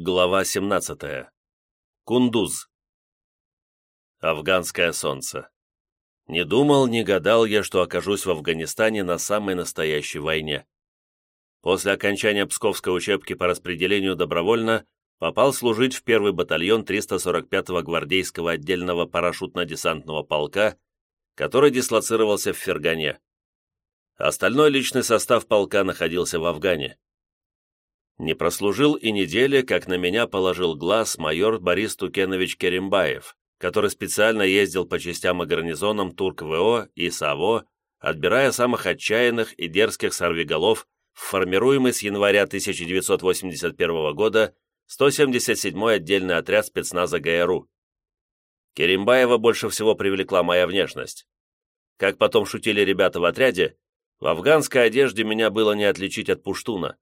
Глава 17. Кундуз. Афганское солнце. Не думал, не гадал я, что окажусь в Афганистане на самой настоящей войне. После окончания Псковской учебки по распределению добровольно попал служить в первый батальон 345-го гвардейского отдельного парашютно-десантного полка, который дислоцировался в Фергане. Остальной личный состав полка находился в Афгане. Не прослужил и недели, как на меня положил глаз майор Борис Тукенович Керимбаев, который специально ездил по частям и гарнизонам Турк-ВО и САВО, отбирая самых отчаянных и дерзких сорвиголов формируемый с января 1981 года 177-й отдельный отряд спецназа ГРУ. Керимбаева больше всего привлекла моя внешность. Как потом шутили ребята в отряде, в афганской одежде меня было не отличить от пуштуна.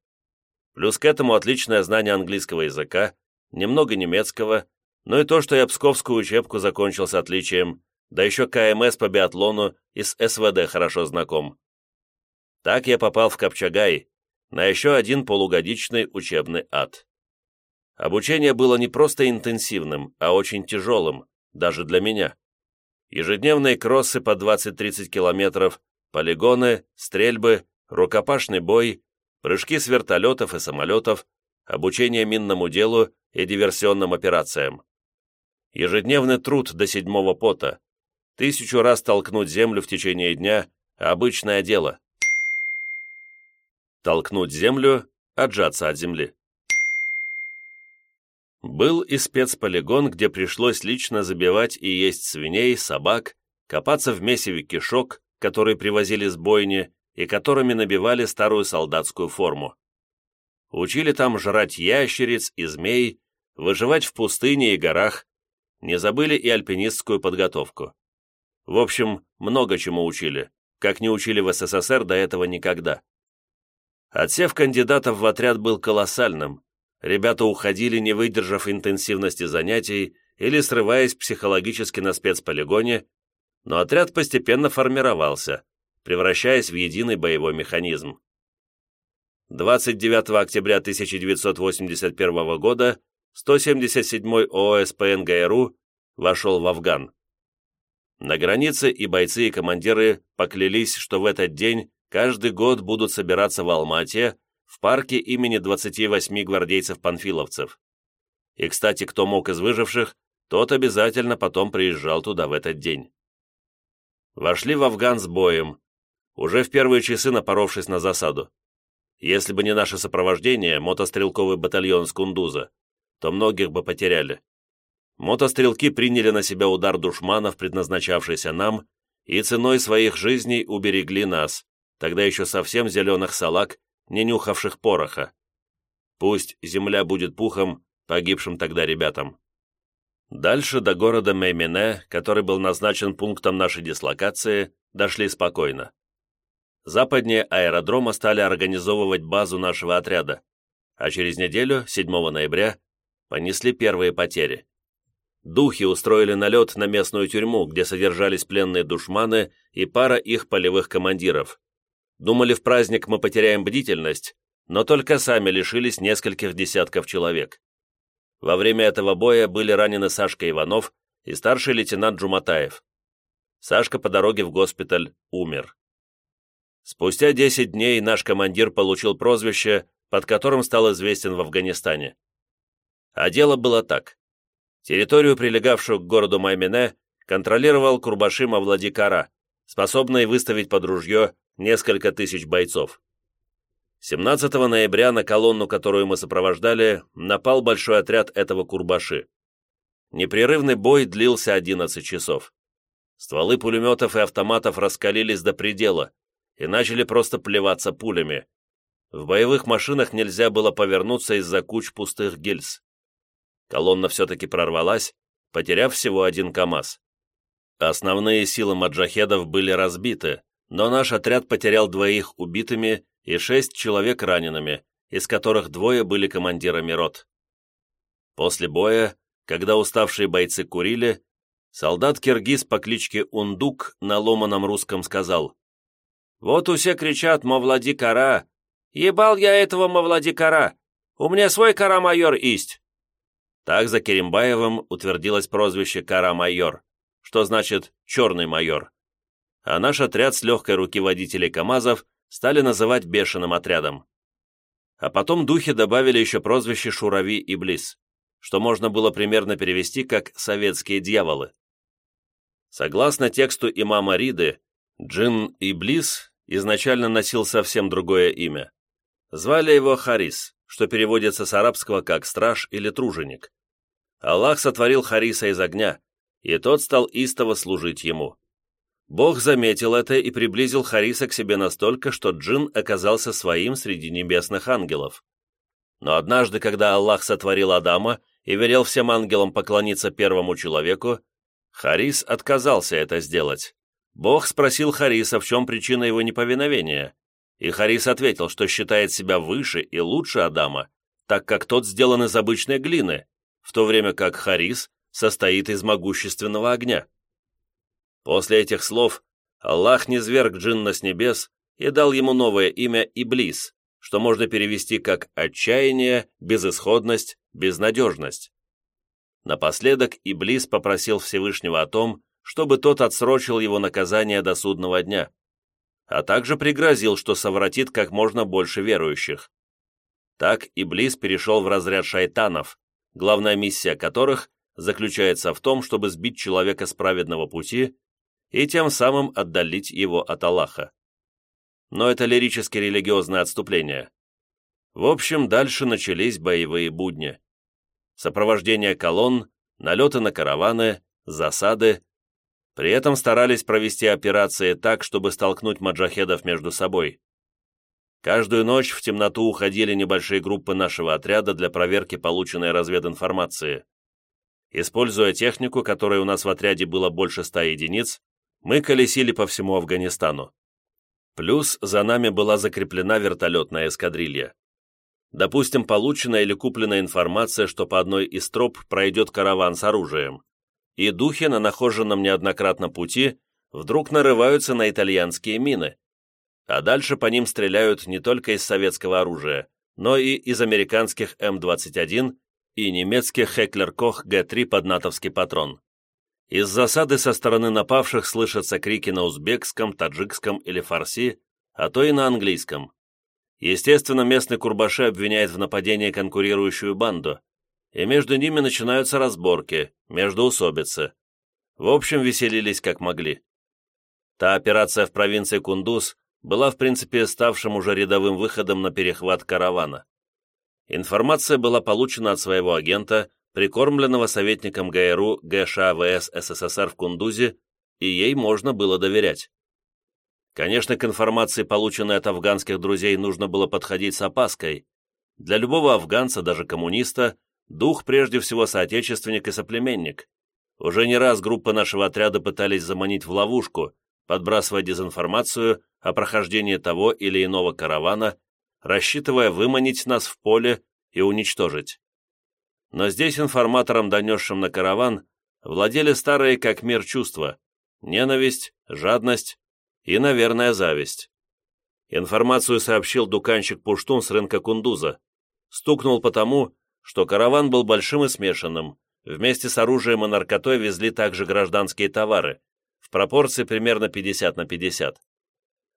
Плюс к этому отличное знание английского языка, немного немецкого, ну и то, что я псковскую учебку закончил с отличием, да еще КМС по биатлону и с СВД хорошо знаком. Так я попал в Копчагай, на еще один полугодичный учебный ад. Обучение было не просто интенсивным, а очень тяжелым, даже для меня. Ежедневные кроссы по 20-30 километров, полигоны, стрельбы, рукопашный бой, прыжки с вертолетов и самолетов, обучение минному делу и диверсионным операциям. Ежедневный труд до седьмого пота. Тысячу раз толкнуть землю в течение дня – обычное дело. Толкнуть землю – отжаться от земли. Был и спецполигон, где пришлось лично забивать и есть свиней, собак, копаться в месиве кишок, которые привозили с бойни, и которыми набивали старую солдатскую форму. Учили там жрать ящериц и змей, выживать в пустыне и горах, не забыли и альпинистскую подготовку. В общем, много чему учили, как не учили в СССР до этого никогда. Отсев кандидатов в отряд был колоссальным. Ребята уходили, не выдержав интенсивности занятий или срываясь психологически на спецполигоне, но отряд постепенно формировался, превращаясь в единый боевой механизм. 29 октября 1981 года 177-й ООСПН ГРУ вошел в Афган. На границе и бойцы, и командиры поклялись, что в этот день каждый год будут собираться в Алмате, в парке имени 28 гвардейцев-панфиловцев. И, кстати, кто мог из выживших, тот обязательно потом приезжал туда в этот день. Вошли в Афган с боем, уже в первые часы напоровшись на засаду. Если бы не наше сопровождение, мотострелковый батальон с Кундуза, то многих бы потеряли. Мотострелки приняли на себя удар душманов, предназначавшийся нам, и ценой своих жизней уберегли нас, тогда еще совсем зеленых салак, не нюхавших пороха. Пусть земля будет пухом погибшим тогда ребятам. Дальше до города Меймене, который был назначен пунктом нашей дислокации, дошли спокойно западнее аэродрома стали организовывать базу нашего отряда, а через неделю, 7 ноября, понесли первые потери. Духи устроили налет на местную тюрьму, где содержались пленные душманы и пара их полевых командиров. Думали, в праздник мы потеряем бдительность, но только сами лишились нескольких десятков человек. Во время этого боя были ранены Сашка Иванов и старший лейтенант Джуматаев. Сашка по дороге в госпиталь умер. Спустя 10 дней наш командир получил прозвище, под которым стал известен в Афганистане. А дело было так. Территорию, прилегавшую к городу Маймене, контролировал Курбашим Авладикара, способный выставить под ружье несколько тысяч бойцов. 17 ноября на колонну, которую мы сопровождали, напал большой отряд этого Курбаши. Непрерывный бой длился 11 часов. Стволы пулеметов и автоматов раскалились до предела, и начали просто плеваться пулями. В боевых машинах нельзя было повернуться из-за куч пустых гильз. Колонна все-таки прорвалась, потеряв всего один КАМАЗ. Основные силы маджахедов были разбиты, но наш отряд потерял двоих убитыми и шесть человек ранеными, из которых двое были командирами рот. После боя, когда уставшие бойцы курили, солдат-киргиз по кличке Ундук на ломаном русском сказал вот усе кричат «Мавлади кара!» Ебал я этого Мавлади кара! У меня свой кара-майор есть, Так за Керимбаевым утвердилось прозвище «Кара-майор», что значит «черный майор». А наш отряд с легкой руки водителей КАМАЗов стали называть бешеным отрядом. А потом духи добавили еще прозвище «Шурави» и «Близ», что можно было примерно перевести как «советские дьяволы». Согласно тексту имама Риды, Джин Иблис изначально носил совсем другое имя. Звали его Харис, что переводится с арабского как «страж» или «труженик». Аллах сотворил Хариса из огня, и тот стал истово служить ему. Бог заметил это и приблизил Хариса к себе настолько, что джин оказался своим среди небесных ангелов. Но однажды, когда Аллах сотворил Адама и велел всем ангелам поклониться первому человеку, Харис отказался это сделать. Бог спросил Хариса, в чем причина его неповиновения, и Харис ответил, что считает себя выше и лучше Адама, так как тот сделан из обычной глины, в то время как Харис состоит из могущественного огня. После этих слов Аллах низверг джинна с небес и дал ему новое имя Иблис, что можно перевести как «отчаяние», «безысходность», «безнадежность». Напоследок Иблис попросил Всевышнего о том, чтобы тот отсрочил его наказание до судного дня, а также пригрозил, что совратит как можно больше верующих. Так Иблис перешел в разряд шайтанов, главная миссия которых заключается в том, чтобы сбить человека с праведного пути и тем самым отдалить его от Аллаха. Но это лирически религиозное отступление. В общем, дальше начались боевые будни. Сопровождение колонн, налеты на караваны, засады. При этом старались провести операции так, чтобы столкнуть маджахедов между собой. Каждую ночь в темноту уходили небольшие группы нашего отряда для проверки полученной развединформации. Используя технику, которой у нас в отряде было больше ста единиц, мы колесили по всему Афганистану. Плюс за нами была закреплена вертолетная эскадрилья. Допустим, получена или куплена информация, что по одной из троп пройдет караван с оружием, и духи на нахоженном неоднократно пути вдруг нарываются на итальянские мины, а дальше по ним стреляют не только из советского оружия, но и из американских М-21 и немецких Хеклер Кох Г-3 под натовский патрон. Из засады со стороны напавших слышатся крики на узбекском, таджикском или фарси, а то и на английском. Естественно, местный Курбаши обвиняет в нападении конкурирующую банду, и между ними начинаются разборки, междоусобицы. В общем, веселились как могли. Та операция в провинции Кундуз была, в принципе, ставшим уже рядовым выходом на перехват каравана. Информация была получена от своего агента, прикормленного советником ГРУ ГШАВС СССР в Кундузе, и ей можно было доверять. Конечно, к информации, полученной от афганских друзей, нужно было подходить с опаской. Для любого афганца, даже коммуниста, дух прежде всего соотечественник и соплеменник. Уже не раз группы нашего отряда пытались заманить в ловушку, подбрасывая дезинформацию о прохождении того или иного каравана, рассчитывая выманить нас в поле и уничтожить. Но здесь информатором, донесшим на караван, владели старые как мир чувства – ненависть, жадность и, наверное, зависть. Информацию сообщил дуканщик Пуштун с рынка Кундуза. Стукнул потому, что караван был большим и смешанным. Вместе с оружием и наркотой везли также гражданские товары, в пропорции примерно 50 на 50.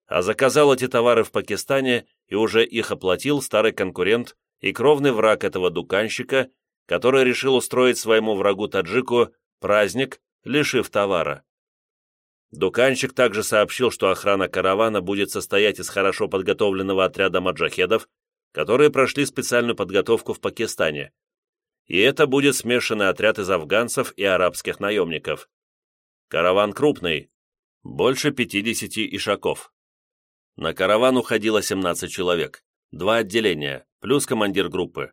А заказал эти товары в Пакистане и уже их оплатил старый конкурент и кровный враг этого дуканщика который решил устроить своему врагу-таджику праздник, лишив товара. Дуканчик также сообщил, что охрана каравана будет состоять из хорошо подготовленного отряда маджахедов, которые прошли специальную подготовку в Пакистане. И это будет смешанный отряд из афганцев и арабских наемников. Караван крупный, больше 50 ишаков. На караван уходило 17 человек, два отделения, плюс командир группы.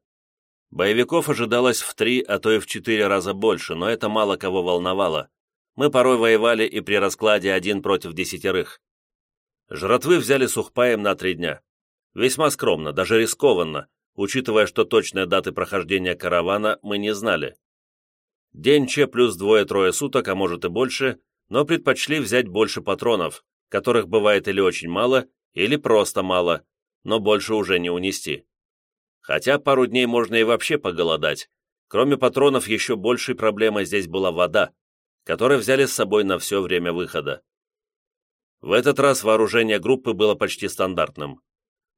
Боевиков ожидалось в три, а то и в четыре раза больше, но это мало кого волновало. Мы порой воевали и при раскладе один против десятерых. Жратвы взяли сухпаем на три дня. Весьма скромно, даже рискованно, учитывая, что точные даты прохождения каравана мы не знали. День Че плюс двое-трое суток, а может и больше, но предпочли взять больше патронов, которых бывает или очень мало, или просто мало, но больше уже не унести. Хотя пару дней можно и вообще поголодать, Кроме патронов, еще большей проблемой здесь была вода, которую взяли с собой на все время выхода. В этот раз вооружение группы было почти стандартным.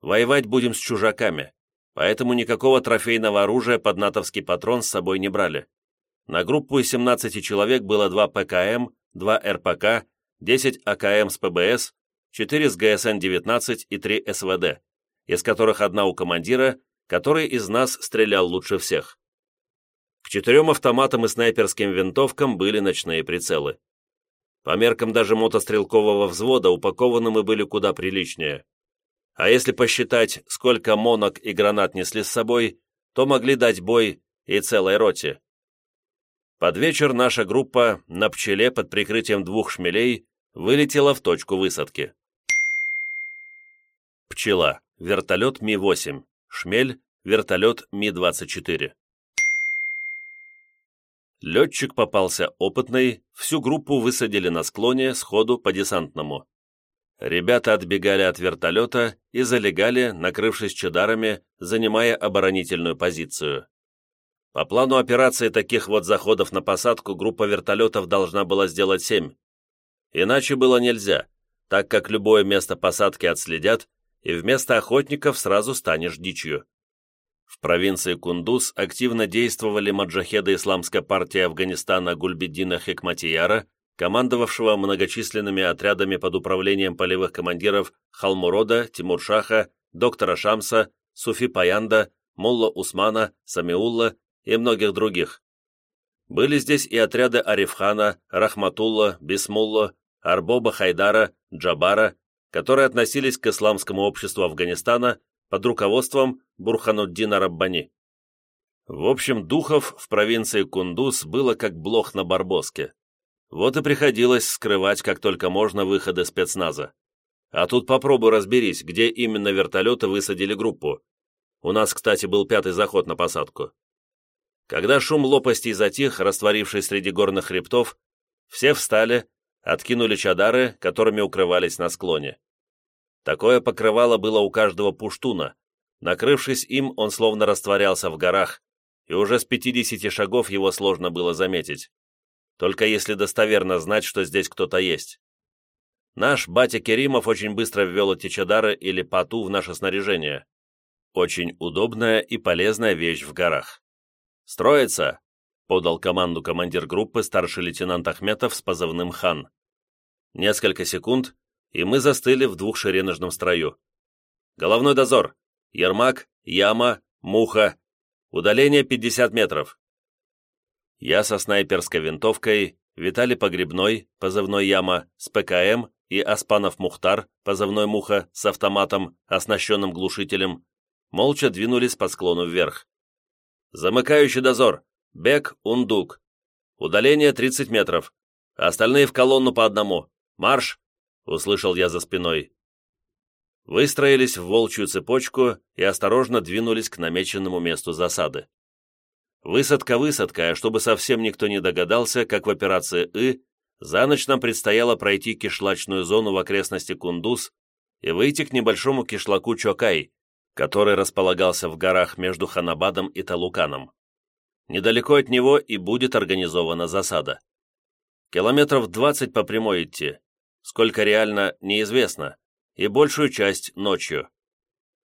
Воевать будем с чужаками, поэтому никакого трофейного оружия под натовский патрон с собой не брали. На группу из 17 человек было 2 ПКМ, 2 РПК, 10 АКМ с ПБС, 4 с ГСН-19 и 3 СВД, из которых одна у командира, который из нас стрелял лучше всех. К четырем автоматам и снайперским винтовкам были ночные прицелы. По меркам даже мотострелкового взвода упакованы мы были куда приличнее. А если посчитать, сколько монок и гранат несли с собой, то могли дать бой и целой роте. Под вечер наша группа на пчеле под прикрытием двух шмелей вылетела в точку высадки. Пчела. Вертолет Ми-8. Шмель. Вертолет Ми-24. Летчик попался опытный, всю группу высадили на склоне, сходу по десантному. Ребята отбегали от вертолета и залегали, накрывшись чадарами, занимая оборонительную позицию. По плану операции таких вот заходов на посадку группа вертолетов должна была сделать семь. Иначе было нельзя, так как любое место посадки отследят, и вместо охотников сразу станешь дичью. В провинции Кундуз активно действовали маджахеды Исламской партии Афганистана Гульбеддина Хикматияра, командовавшего многочисленными отрядами под управлением полевых командиров Халмурода, Тимуршаха, доктора Шамса, Суфи Паянда, Мулла Усмана, Самиулла и многих других. Были здесь и отряды Арифхана, Рахматулла, Бисмулла, Арбоба Хайдара, Джабара, которые относились к исламскому обществу Афганистана под руководством Бурхануддина Раббани. В общем, духов в провинции Кундуз было как блох на барбоске. Вот и приходилось скрывать как только можно выходы спецназа. А тут попробуй разберись, где именно вертолеты высадили группу. У нас, кстати, был пятый заход на посадку. Когда шум лопастей затих, растворившись среди горных хребтов, все встали, откинули чадары, которыми укрывались на склоне. Такое покрывало было у каждого пуштуна. Накрывшись им, он словно растворялся в горах, и уже с 50 шагов его сложно было заметить. Только если достоверно знать, что здесь кто-то есть. Наш батя Керимов очень быстро ввел эти чадары или пату в наше снаряжение. Очень удобная и полезная вещь в горах. «Строится!» — подал команду командир группы старший лейтенант Ахметов с позывным «Хан». Несколько секунд, и мы застыли в двухшереножном строю. Головной дозор. Ермак, Яма, Муха. Удаление 50 метров. Я со снайперской винтовкой, Виталий Погребной, позывной Яма, с ПКМ и Аспанов Мухтар, позывной Муха, с автоматом, оснащенным глушителем, молча двинулись по склону вверх. Замыкающий дозор. Бек, Ундук. Удаление 30 метров. Остальные в колонну по одному. Марш! услышал я за спиной. Выстроились в волчью цепочку и осторожно двинулись к намеченному месту засады. Высадка высадка, чтобы совсем никто не догадался, как в операции «И», за ночь нам предстояло пройти кишлачную зону в окрестности Кундуз и выйти к небольшому кишлаку Чокай, который располагался в горах между Ханабадом и Талуканом. Недалеко от него и будет организована засада. Километров двадцать по прямой идти, Сколько реально, неизвестно, и большую часть ночью.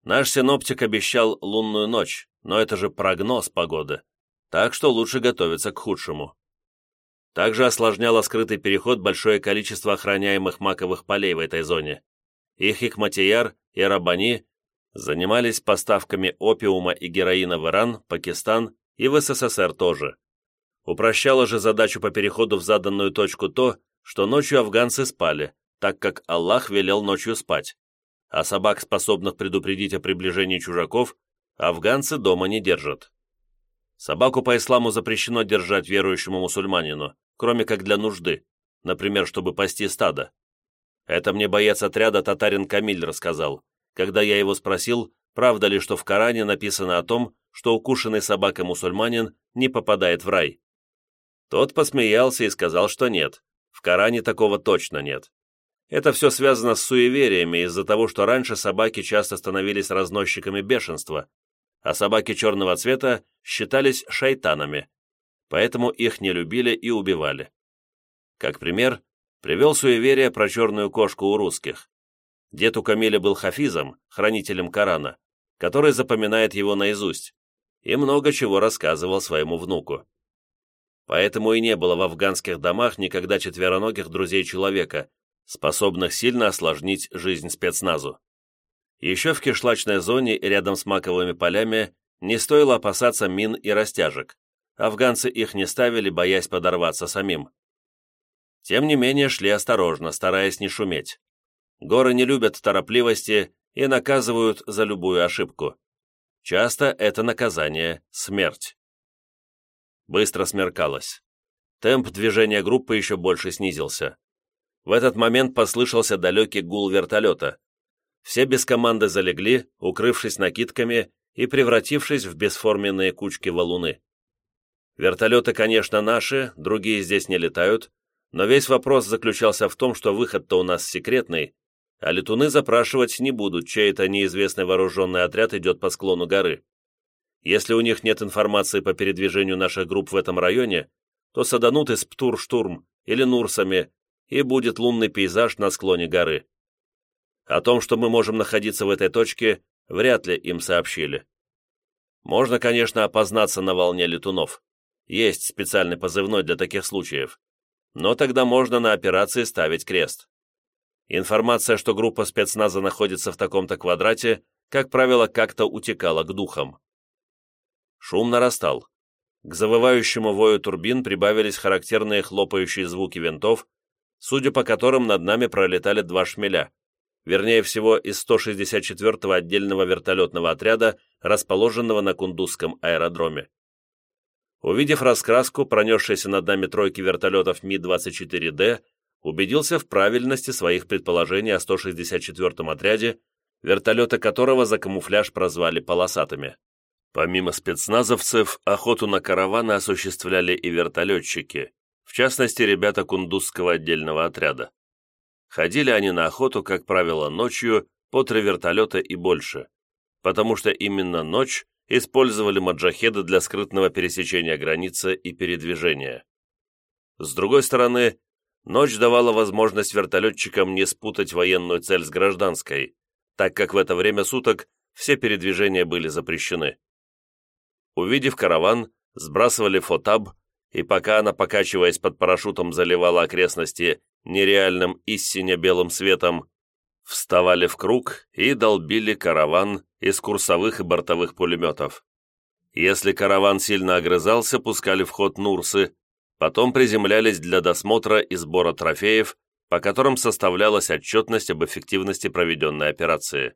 Наш синоптик обещал лунную ночь, но это же прогноз погоды, так что лучше готовиться к худшему. Также осложняло скрытый переход большое количество охраняемых маковых полей в этой зоне. Их Хикматияр и Рабани занимались поставками опиума и героина в Иран, Пакистан и в СССР тоже. Упрощало же задачу по переходу в заданную точку то, что ночью афганцы спали, так как Аллах велел ночью спать, а собак, способных предупредить о приближении чужаков, афганцы дома не держат. Собаку по исламу запрещено держать верующему мусульманину, кроме как для нужды, например, чтобы пасти стадо. Это мне боец отряда татарин Камиль рассказал, когда я его спросил, правда ли, что в Коране написано о том, что укушенный собакой мусульманин не попадает в рай. Тот посмеялся и сказал, что нет, в Коране такого точно нет. Это все связано с суевериями из-за того, что раньше собаки часто становились разносчиками бешенства, а собаки черного цвета считались шайтанами, поэтому их не любили и убивали. Как пример, привел суеверие про черную кошку у русских. Дед у Камиля был хафизом, хранителем Корана, который запоминает его наизусть, и много чего рассказывал своему внуку. Поэтому и не было в афганских домах никогда четвероногих друзей человека, способных сильно осложнить жизнь спецназу. Еще в кишлачной зоне рядом с маковыми полями не стоило опасаться мин и растяжек. Афганцы их не ставили, боясь подорваться самим. Тем не менее шли осторожно, стараясь не шуметь. Горы не любят торопливости и наказывают за любую ошибку. Часто это наказание – смерть. Быстро смеркалось. Темп движения группы еще больше снизился. В этот момент послышался далекий гул вертолета. Все без команды залегли, укрывшись накидками и превратившись в бесформенные кучки валуны. Вертолеты, конечно, наши, другие здесь не летают, но весь вопрос заключался в том, что выход-то у нас секретный, а летуны запрашивать не будут, чей-то неизвестный вооруженный отряд идет по склону горы. Если у них нет информации по передвижению наших групп в этом районе, то саданут из Птур-Штурм или Нурсами, и будет лунный пейзаж на склоне горы. О том, что мы можем находиться в этой точке, вряд ли им сообщили. Можно, конечно, опознаться на волне летунов. Есть специальный позывной для таких случаев. Но тогда можно на операции ставить крест. Информация, что группа спецназа находится в таком-то квадрате, как правило, как-то утекала к духам. Шум нарастал. К завывающему вою турбин прибавились характерные хлопающие звуки винтов, судя по которым над нами пролетали два шмеля, вернее всего из 164-го отдельного вертолетного отряда, расположенного на Кундузском аэродроме. Увидев раскраску, пронесшейся над нами тройки вертолетов Ми-24Д, убедился в правильности своих предположений о 164-м отряде, вертолеты которого за камуфляж прозвали полосатыми. Помимо спецназовцев, охоту на караваны осуществляли и вертолетчики, в частности, ребята кундузского отдельного отряда. Ходили они на охоту, как правило, ночью, по три вертолета и больше, потому что именно ночь использовали маджахеды для скрытного пересечения границы и передвижения. С другой стороны, ночь давала возможность вертолетчикам не спутать военную цель с гражданской, так как в это время суток все передвижения были запрещены. Увидев караван, сбрасывали фотаб, и пока она, покачиваясь под парашютом, заливала окрестности нереальным истине белым светом, вставали в круг и долбили караван из курсовых и бортовых пулеметов. Если караван сильно огрызался, пускали в ход Нурсы, потом приземлялись для досмотра и сбора трофеев, по которым составлялась отчетность об эффективности проведенной операции.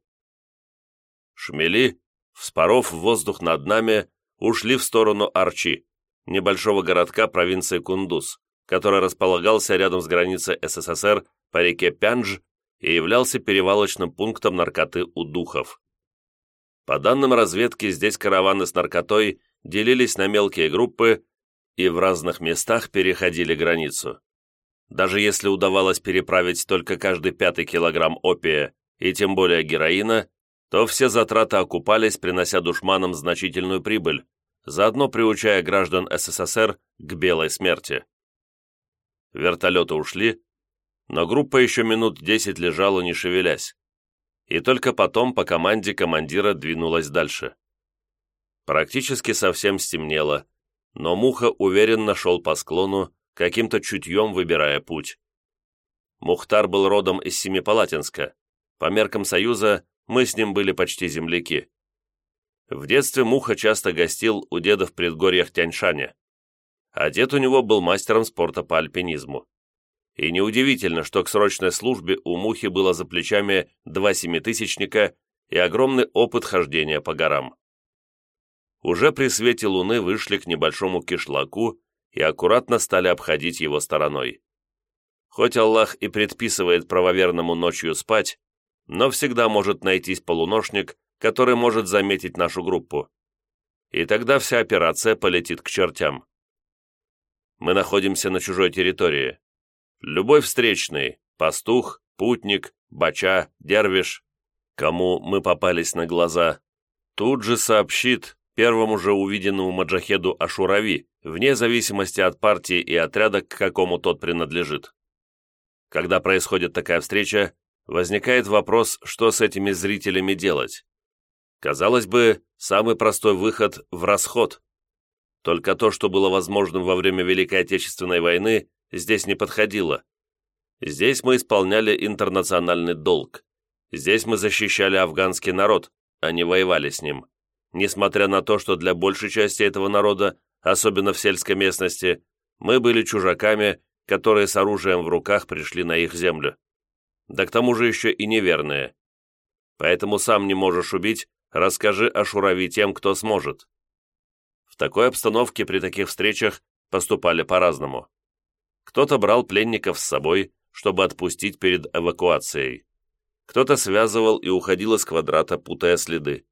Шмели, вспоров воздух над нами, ушли в сторону Арчи, небольшого городка провинции Кундуз, который располагался рядом с границей СССР по реке Пянж и являлся перевалочным пунктом наркоты у духов. По данным разведки, здесь караваны с наркотой делились на мелкие группы и в разных местах переходили границу. Даже если удавалось переправить только каждый пятый килограмм опия и тем более героина, то все затраты окупались, принося душманам значительную прибыль, заодно приучая граждан СССР к белой смерти. Вертолеты ушли, но группа еще минут десять лежала, не шевелясь, и только потом по команде командира двинулась дальше. Практически совсем стемнело, но Муха уверенно шел по склону, каким-то чутьем выбирая путь. Мухтар был родом из Семипалатинска. По меркам Союза мы с ним были почти земляки. В детстве Муха часто гостил у деда в предгорьях Тяньшаня, а дед у него был мастером спорта по альпинизму. И неудивительно, что к срочной службе у Мухи было за плечами два семитысячника и огромный опыт хождения по горам. Уже при свете луны вышли к небольшому кишлаку и аккуратно стали обходить его стороной. Хоть Аллах и предписывает правоверному ночью спать, но всегда может найтись полуношник, который может заметить нашу группу. И тогда вся операция полетит к чертям. Мы находимся на чужой территории. Любой встречный, пастух, путник, бача, дервиш, кому мы попались на глаза, Тут же сообщит первому же увиденному маджахеду Ашурави, вне зависимости от партии и отряда, к какому тот принадлежит. Когда происходит такая встреча, возникает вопрос, что с этими зрителями делать. Казалось бы, самый простой выход в расход. Только то, что было возможным во время Великой Отечественной войны, здесь не подходило. Здесь мы исполняли интернациональный долг. Здесь мы защищали афганский народ, а не воевали с ним. Несмотря на то, что для большей части этого народа, особенно в сельской местности, мы были чужаками, которые с оружием в руках пришли на их землю. Да к тому же еще и неверные. Поэтому сам не можешь убить, расскажи о Шурави тем, кто сможет. В такой обстановке при таких встречах поступали по-разному. Кто-то брал пленников с собой, чтобы отпустить перед эвакуацией. Кто-то связывал и уходил из квадрата, путая следы.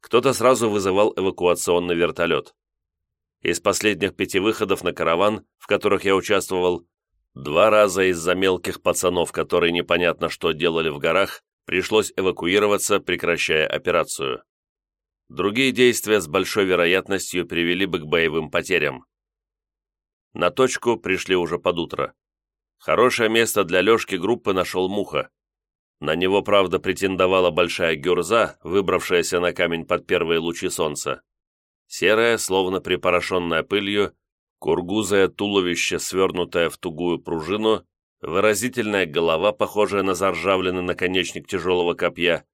Кто-то сразу вызывал эвакуационный вертолет. Из последних пяти выходов на караван, в которых я участвовал, два раза из-за мелких пацанов, которые непонятно что делали в горах, пришлось эвакуироваться, прекращая операцию. Другие действия с большой вероятностью привели бы к боевым потерям. На точку пришли уже под утро. Хорошее место для лёжки группы нашел Муха. На него, правда, претендовала большая гюрза, выбравшаяся на камень под первые лучи солнца. Серое, словно припорошенное пылью, кургузое туловище, свернутое в тугую пружину, выразительная голова, похожая на заржавленный наконечник тяжелого копья,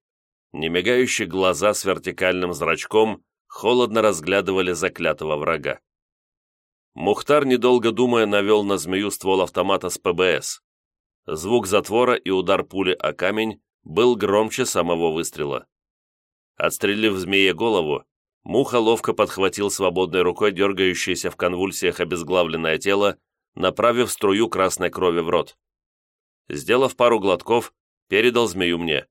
немигающие глаза с вертикальным зрачком холодно разглядывали заклятого врага. Мухтар, недолго думая, навел на змею ствол автомата с ПБС. Звук затвора и удар пули о камень был громче самого выстрела. Отстрелив змее голову, Муха ловко подхватил свободной рукой дергающееся в конвульсиях обезглавленное тело, направив струю красной крови в рот. Сделав пару глотков, передал змею мне.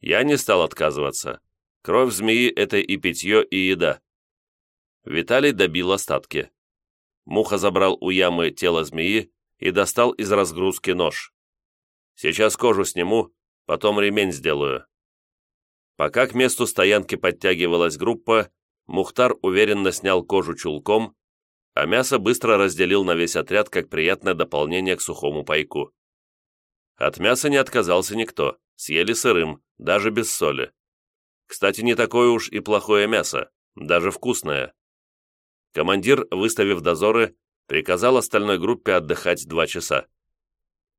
Я не стал отказываться. Кровь змеи – это и питье, и еда. Виталий добил остатки. Муха забрал у ямы тело змеи и достал из разгрузки нож. Сейчас кожу сниму, потом ремень сделаю. Пока к месту стоянки подтягивалась группа, Мухтар уверенно снял кожу чулком, а мясо быстро разделил на весь отряд как приятное дополнение к сухому пайку. От мяса не отказался никто, съели сырым, даже без соли. Кстати, не такое уж и плохое мясо, даже вкусное. Командир, выставив дозоры, приказал остальной группе отдыхать два часа.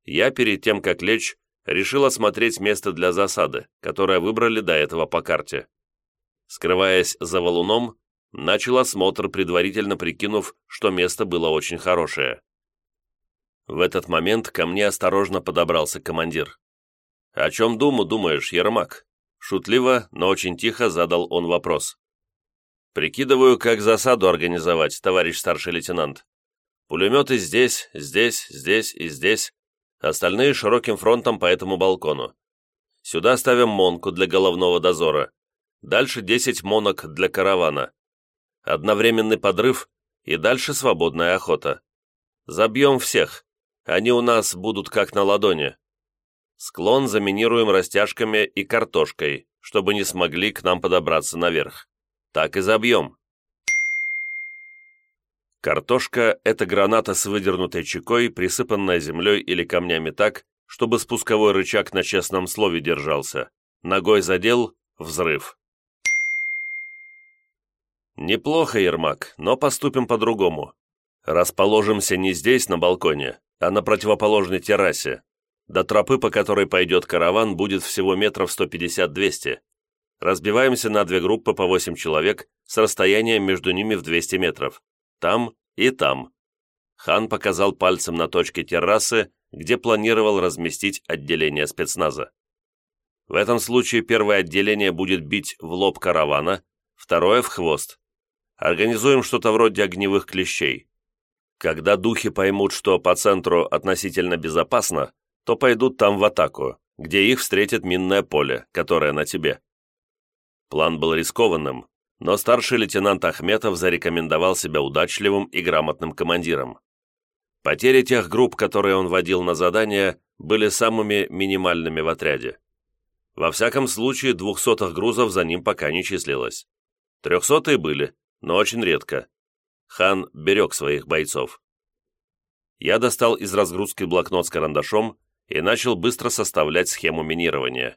Я, перед тем, как лечь, решил осмотреть место для засады, которое выбрали до этого по карте. Скрываясь за валуном, начал осмотр, предварительно прикинув, что место было очень хорошее. В этот момент ко мне осторожно подобрался командир. «О чем думу думаешь, Ермак?» Шутливо, но очень тихо задал он вопрос. Прикидываю, как засаду организовать, товарищ старший лейтенант. Пулеметы здесь, здесь, здесь и здесь. Остальные широким фронтом по этому балкону. Сюда ставим монку для головного дозора. Дальше 10 монок для каравана. Одновременный подрыв и дальше свободная охота. Забьем всех. Они у нас будут как на ладони. Склон заминируем растяжками и картошкой, чтобы не смогли к нам подобраться наверх так и забьем. Картошка – это граната с выдернутой чекой, присыпанная землей или камнями так, чтобы спусковой рычаг на честном слове держался. Ногой задел – взрыв. Неплохо, Ермак, но поступим по-другому. Расположимся не здесь, на балконе, а на противоположной террасе. До тропы, по которой пойдет караван, будет всего метров 150-200 разбиваемся на две группы по 8 человек с расстоянием между ними в 200 метров. Там и там. Хан показал пальцем на точке террасы, где планировал разместить отделение спецназа. В этом случае первое отделение будет бить в лоб каравана, второе – в хвост. Организуем что-то вроде огневых клещей. Когда духи поймут, что по центру относительно безопасно, то пойдут там в атаку, где их встретит минное поле, которое на тебе. План был рискованным, но старший лейтенант Ахметов зарекомендовал себя удачливым и грамотным командиром. Потери тех групп, которые он водил на задания, были самыми минимальными в отряде. Во всяком случае, двухсотых грузов за ним пока не числилось. Трехсотые были, но очень редко. Хан берег своих бойцов. Я достал из разгрузки блокнот с карандашом и начал быстро составлять схему минирования.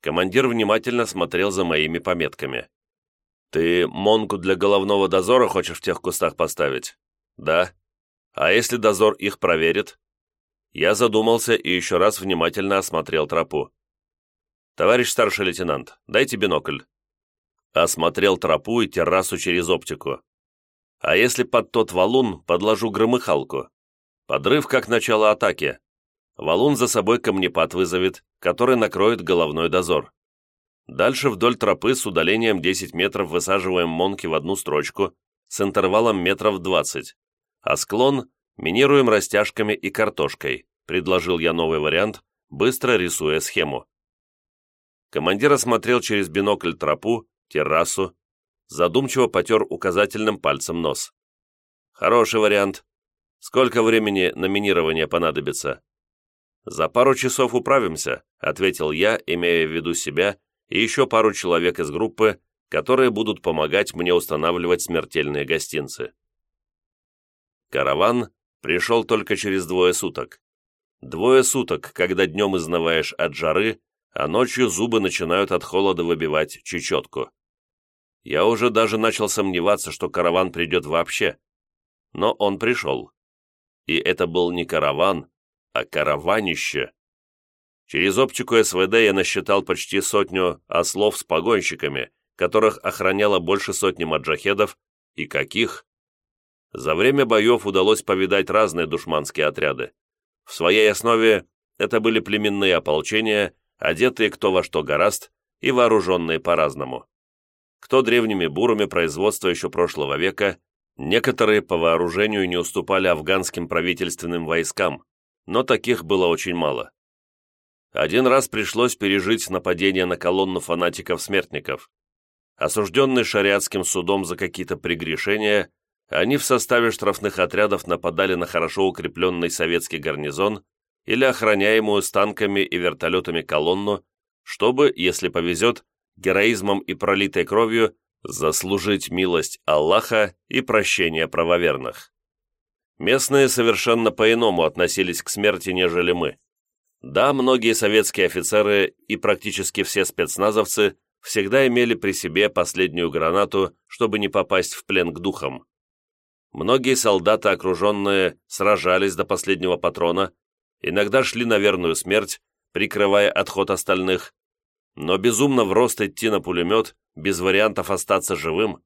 Командир внимательно смотрел за моими пометками. «Ты Монку для головного дозора хочешь в тех кустах поставить?» «Да». «А если дозор их проверит?» Я задумался и еще раз внимательно осмотрел тропу. «Товарищ старший лейтенант, дайте бинокль». Осмотрел тропу и террасу через оптику. «А если под тот валун подложу громыхалку?» Подрыв как начало атаки. Валун за собой камнепад вызовет, который накроет головной дозор. Дальше вдоль тропы с удалением 10 метров высаживаем монки в одну строчку с интервалом метров 20, а склон минируем растяжками и картошкой, предложил я новый вариант, быстро рисуя схему. Командир осмотрел через бинокль тропу, террасу, задумчиво потер указательным пальцем нос. Хороший вариант. Сколько времени на минирование понадобится? «За пару часов управимся», — ответил я, имея в виду себя и еще пару человек из группы, которые будут помогать мне устанавливать смертельные гостинцы. Караван пришел только через двое суток. Двое суток, когда днем изнываешь от жары, а ночью зубы начинают от холода выбивать чечетку. Я уже даже начал сомневаться, что караван придет вообще. Но он пришел. И это был не караван, а караванище. Через оптику СВД я насчитал почти сотню ослов с погонщиками, которых охраняло больше сотни маджахедов, и каких. За время боев удалось повидать разные душманские отряды. В своей основе это были племенные ополчения, одетые кто во что гораст и вооруженные по-разному. Кто древними бурами производства еще прошлого века, некоторые по вооружению не уступали афганским правительственным войскам, но таких было очень мало. Один раз пришлось пережить нападение на колонну фанатиков-смертников. Осужденные шариатским судом за какие-то прегрешения, они в составе штрафных отрядов нападали на хорошо укрепленный советский гарнизон или охраняемую с танками и вертолетами колонну, чтобы, если повезет, героизмом и пролитой кровью заслужить милость Аллаха и прощение правоверных. Местные совершенно по-иному относились к смерти, нежели мы. Да, многие советские офицеры и практически все спецназовцы всегда имели при себе последнюю гранату, чтобы не попасть в плен к духам. Многие солдаты, окруженные, сражались до последнего патрона, иногда шли на верную смерть, прикрывая отход остальных, но безумно в рост идти на пулемет, без вариантов остаться живым,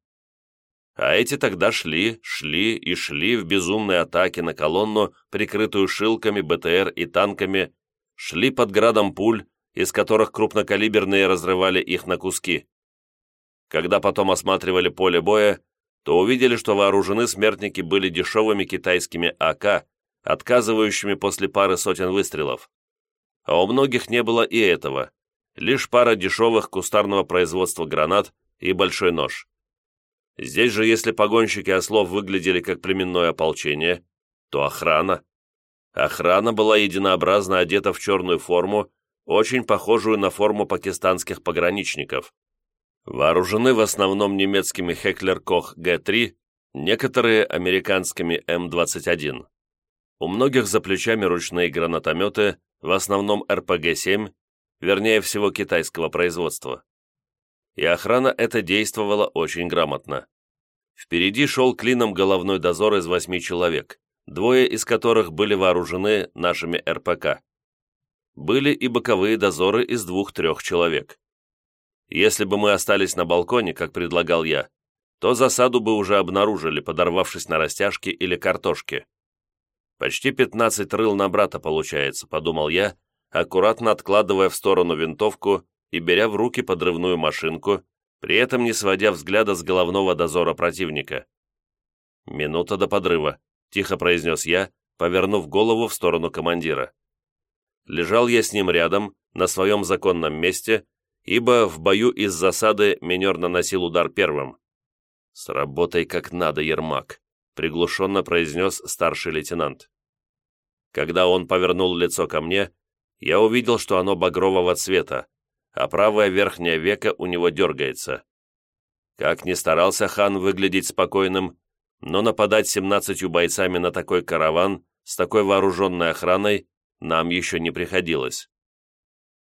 а эти тогда шли, шли и шли в безумной атаке на колонну, прикрытую шилками, БТР и танками, шли под градом пуль, из которых крупнокалиберные разрывали их на куски. Когда потом осматривали поле боя, то увидели, что вооружены смертники были дешевыми китайскими АК, отказывающими после пары сотен выстрелов. А у многих не было и этого, лишь пара дешевых кустарного производства гранат и большой нож. Здесь же, если погонщики ослов выглядели как племенное ополчение, то охрана. Охрана была единообразно одета в черную форму, очень похожую на форму пакистанских пограничников. Вооружены в основном немецкими Koch G3, некоторые американскими М21. У многих за плечами ручные гранатометы, в основном РПГ-7, вернее всего китайского производства и охрана это действовала очень грамотно. Впереди шел клином головной дозор из восьми человек, двое из которых были вооружены нашими РПК. Были и боковые дозоры из двух-трех человек. Если бы мы остались на балконе, как предлагал я, то засаду бы уже обнаружили, подорвавшись на растяжке или картошке. Почти пятнадцать рыл на брата получается, подумал я, аккуратно откладывая в сторону винтовку и беря в руки подрывную машинку, при этом не сводя взгляда с головного дозора противника. «Минута до подрыва», — тихо произнес я, повернув голову в сторону командира. Лежал я с ним рядом, на своем законном месте, ибо в бою из засады минер наносил удар первым. «Сработай как надо, Ермак», — приглушенно произнес старший лейтенант. Когда он повернул лицо ко мне, я увидел, что оно багрового цвета, а правое верхнее веко у него дергается. Как ни старался хан выглядеть спокойным, но нападать семнадцатью бойцами на такой караван с такой вооруженной охраной нам еще не приходилось.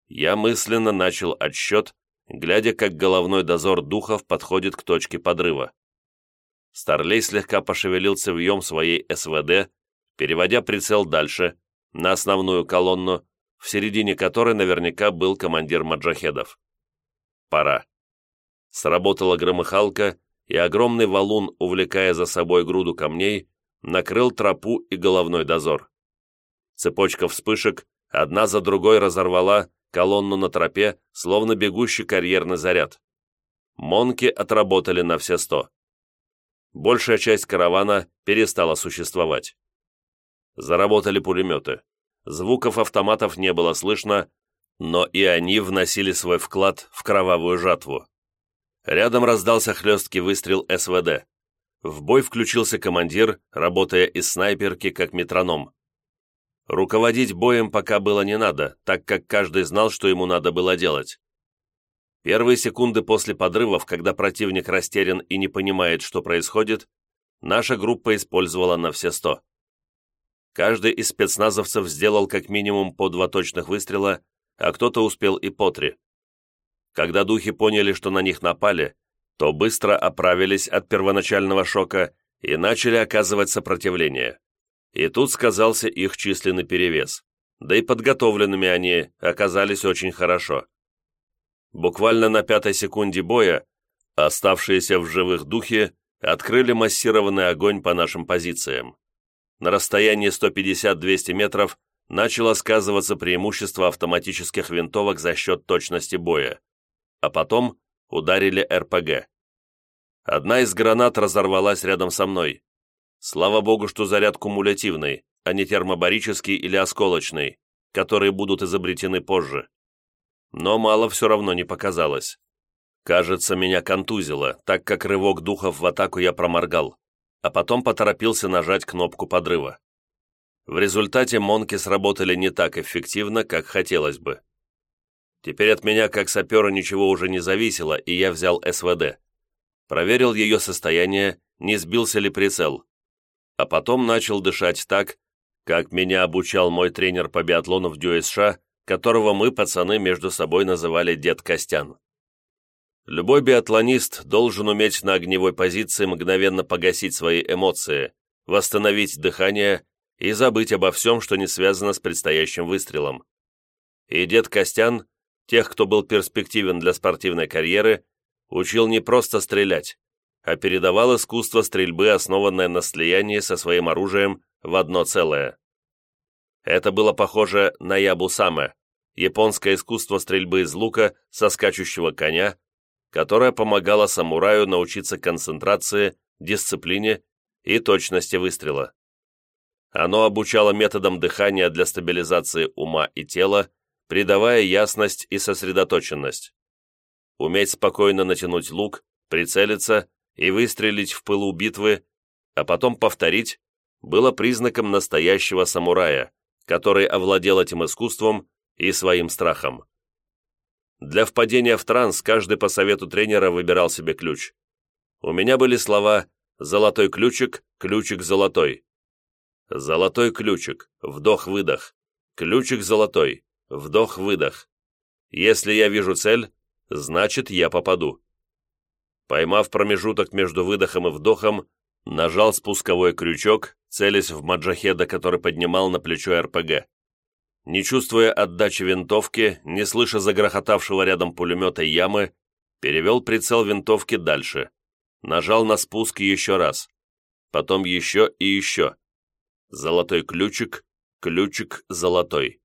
Я мысленно начал отсчет, глядя, как головной дозор духов подходит к точке подрыва. Старлей слегка пошевелил цевьем своей СВД, переводя прицел дальше, на основную колонну, в середине которой наверняка был командир маджахедов. Пора. Сработала громыхалка, и огромный валун, увлекая за собой груду камней, накрыл тропу и головной дозор. Цепочка вспышек одна за другой разорвала колонну на тропе, словно бегущий карьерный заряд. Монки отработали на все сто. Большая часть каравана перестала существовать. Заработали пулеметы. Звуков автоматов не было слышно, но и они вносили свой вклад в кровавую жатву. Рядом раздался хлесткий выстрел СВД. В бой включился командир, работая из снайперки как метроном. Руководить боем пока было не надо, так как каждый знал, что ему надо было делать. Первые секунды после подрывов, когда противник растерян и не понимает, что происходит, наша группа использовала на все сто. Каждый из спецназовцев сделал как минимум по два точных выстрела, а кто-то успел и по три. Когда духи поняли, что на них напали, то быстро оправились от первоначального шока и начали оказывать сопротивление. И тут сказался их численный перевес, да и подготовленными они оказались очень хорошо. Буквально на пятой секунде боя оставшиеся в живых духи открыли массированный огонь по нашим позициям. На расстоянии 150-200 метров начало сказываться преимущество автоматических винтовок за счет точности боя а потом ударили РПГ. Одна из гранат разорвалась рядом со мной. Слава богу, что заряд кумулятивный, а не термобарический или осколочный, которые будут изобретены позже. Но мало все равно не показалось. Кажется, меня контузило, так как рывок духов в атаку я проморгал, а потом поторопился нажать кнопку подрыва. В результате монки сработали не так эффективно, как хотелось бы. Теперь от меня, как сапера, ничего уже не зависело, и я взял СВД. Проверил ее состояние, не сбился ли прицел. А потом начал дышать так, как меня обучал мой тренер по биатлону в ДЮСШ, которого мы, пацаны, между собой называли Дед Костян. Любой биатлонист должен уметь на огневой позиции мгновенно погасить свои эмоции, восстановить дыхание и забыть обо всем, что не связано с предстоящим выстрелом. И дед Костян тех, кто был перспективен для спортивной карьеры, учил не просто стрелять, а передавал искусство стрельбы, основанное на слиянии со своим оружием в одно целое. Это было похоже на ябусаме, японское искусство стрельбы из лука со скачущего коня, которое помогало самураю научиться концентрации, дисциплине и точности выстрела. Оно обучало методам дыхания для стабилизации ума и тела, придавая ясность и сосредоточенность. Уметь спокойно натянуть лук, прицелиться и выстрелить в пылу битвы, а потом повторить, было признаком настоящего самурая, который овладел этим искусством и своим страхом. Для впадения в транс каждый по совету тренера выбирал себе ключ. У меня были слова «золотой ключик», «ключик золотой». Золотой ключик, вдох-выдох, ключик золотой, Вдох-выдох. Если я вижу цель, значит, я попаду. Поймав промежуток между выдохом и вдохом, нажал спусковой крючок, целясь в маджахеда, который поднимал на плечо РПГ. Не чувствуя отдачи винтовки, не слыша загрохотавшего рядом пулемета ямы, перевел прицел винтовки дальше. Нажал на спуск еще раз. Потом еще и еще. Золотой ключик, ключик золотой.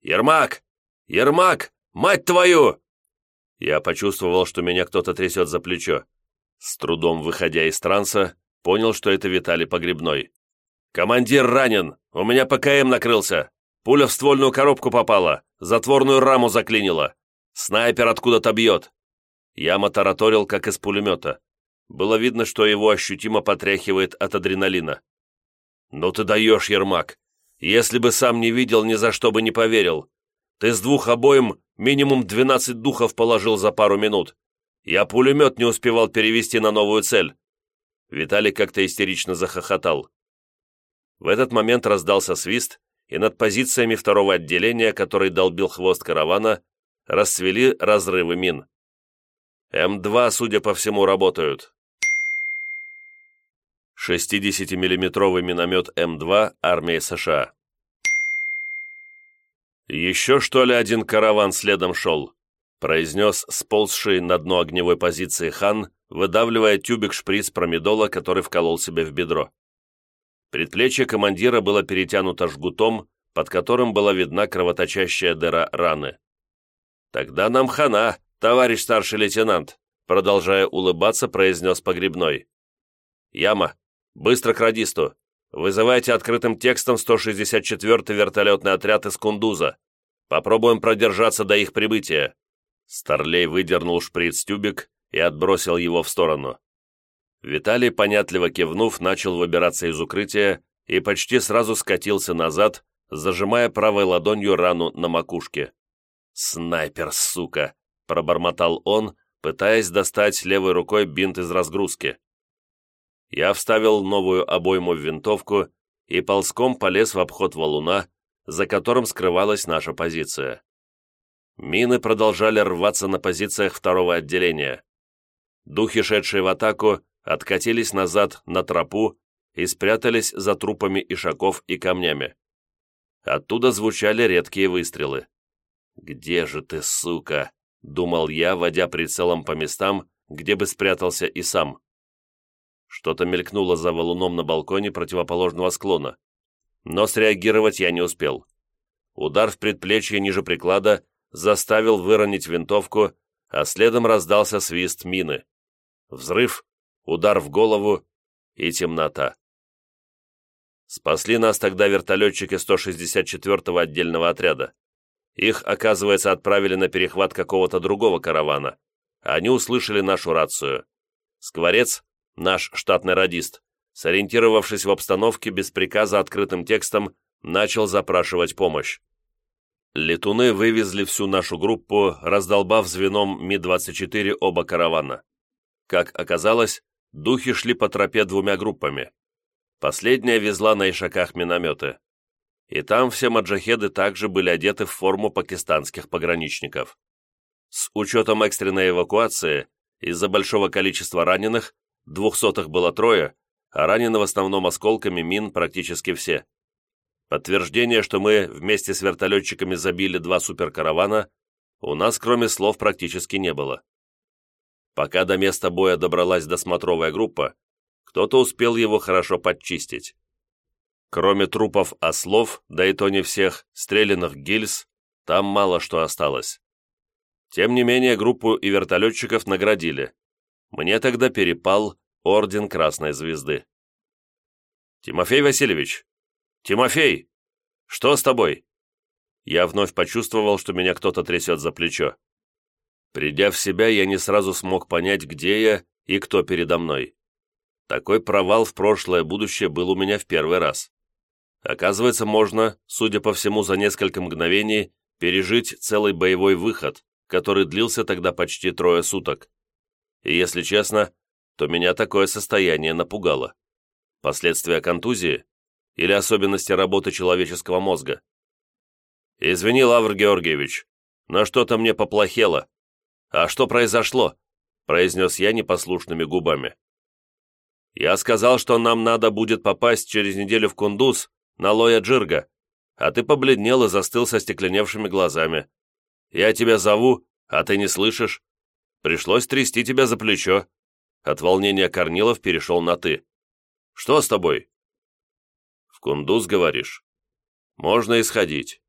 «Ермак! Ермак! Мать твою!» Я почувствовал, что меня кто-то трясет за плечо. С трудом выходя из транса, понял, что это Виталий Погребной. «Командир ранен! У меня ПКМ накрылся! Пуля в ствольную коробку попала, затворную раму заклинила. Снайпер откуда-то бьет!» Я мотораторил, как из пулемета. Было видно, что его ощутимо потряхивает от адреналина. «Ну ты даешь, Ермак! Если бы сам не видел, ни за что бы не поверил. Ты с двух обоим Минимум 12 духов положил за пару минут. Я пулемет не успевал перевести на новую цель». Виталий как-то истерично захохотал. В этот момент раздался свист, и над позициями второго отделения, который долбил хвост каравана, расцвели разрывы мин. М2, судя по всему, работают. 60-миллиметровый миномет М2 армии США. «Еще, что ли, один караван следом шел?» произнес сползший на дно огневой позиции хан, выдавливая тюбик шприц промедола, который вколол себе в бедро. Предплечье командира было перетянуто жгутом, под которым была видна кровоточащая дыра раны. «Тогда нам хана, товарищ старший лейтенант», продолжая улыбаться, произнес погребной. «Яма, быстро к радисту. Вызывайте открытым текстом 164-й вертолетный отряд из Кундуза. Попробуем продержаться до их прибытия». Старлей выдернул шприц-тюбик и отбросил его в сторону. Виталий, понятливо кивнув, начал выбираться из укрытия и почти сразу скатился назад, зажимая правой ладонью рану на макушке. «Снайпер, сука!» — пробормотал он, пытаясь достать левой рукой бинт из разгрузки. Я вставил новую обойму в винтовку и ползком полез в обход валуна, за которым скрывалась наша позиция. Мины продолжали рваться на позициях второго отделения. Духи, шедшие в атаку, откатились назад на тропу и спрятались за трупами ишаков и камнями. Оттуда звучали редкие выстрелы. «Где же ты, сука?» — думал я, водя прицелом по местам, где бы спрятался и сам. Что-то мелькнуло за валуном на балконе противоположного склона. Но среагировать я не успел. Удар в предплечье ниже приклада заставил выронить винтовку, а следом раздался свист мины. Взрыв, удар в голову и темнота. Спасли нас тогда вертолетчики 164-го отдельного отряда. Их, оказывается, отправили на перехват какого-то другого каравана. Они услышали нашу рацию. Скворец, наш штатный радист, сориентировавшись в обстановке без приказа открытым текстом, начал запрашивать помощь. Летуны вывезли всю нашу группу, раздолбав звеном Ми-24 оба каравана. Как оказалось, духи шли по тропе двумя группами. Последняя везла на ишаках минометы. И там все маджахеды также были одеты в форму пакистанских пограничников. С учетом экстренной эвакуации, из-за большого количества раненых, двухсотых было трое, а ранены в основном осколками мин практически все. Подтверждение, что мы вместе с вертолетчиками забили два суперкаравана, у нас кроме слов практически не было. Пока до места боя добралась досмотровая группа, кто-то успел его хорошо подчистить. Кроме трупов ослов, да и то не всех, стрелянных гильз, там мало что осталось. Тем не менее, группу и вертолетчиков наградили. Мне тогда перепал Орден Красной Звезды. «Тимофей Васильевич! Тимофей! Что с тобой?» Я вновь почувствовал, что меня кто-то трясет за плечо. Придя в себя, я не сразу смог понять, где я и кто передо мной. Такой провал в прошлое будущее был у меня в первый раз. Оказывается, можно, судя по всему, за несколько мгновений пережить целый боевой выход, который длился тогда почти трое суток. И если честно, то меня такое состояние напугало. Последствия контузии или особенности работы человеческого мозга? «Извини, Лавр Георгиевич, но что-то мне поплохело. А что произошло?» произнес я непослушными губами. Я сказал, что нам надо будет попасть через неделю в Кундуз на Лоя Джирга, а ты побледнел и застыл со стекленевшими глазами. Я тебя зову, а ты не слышишь. Пришлось трясти тебя за плечо. От волнения Корнилов перешел на «ты». Что с тобой? В Кундуз, говоришь? Можно исходить.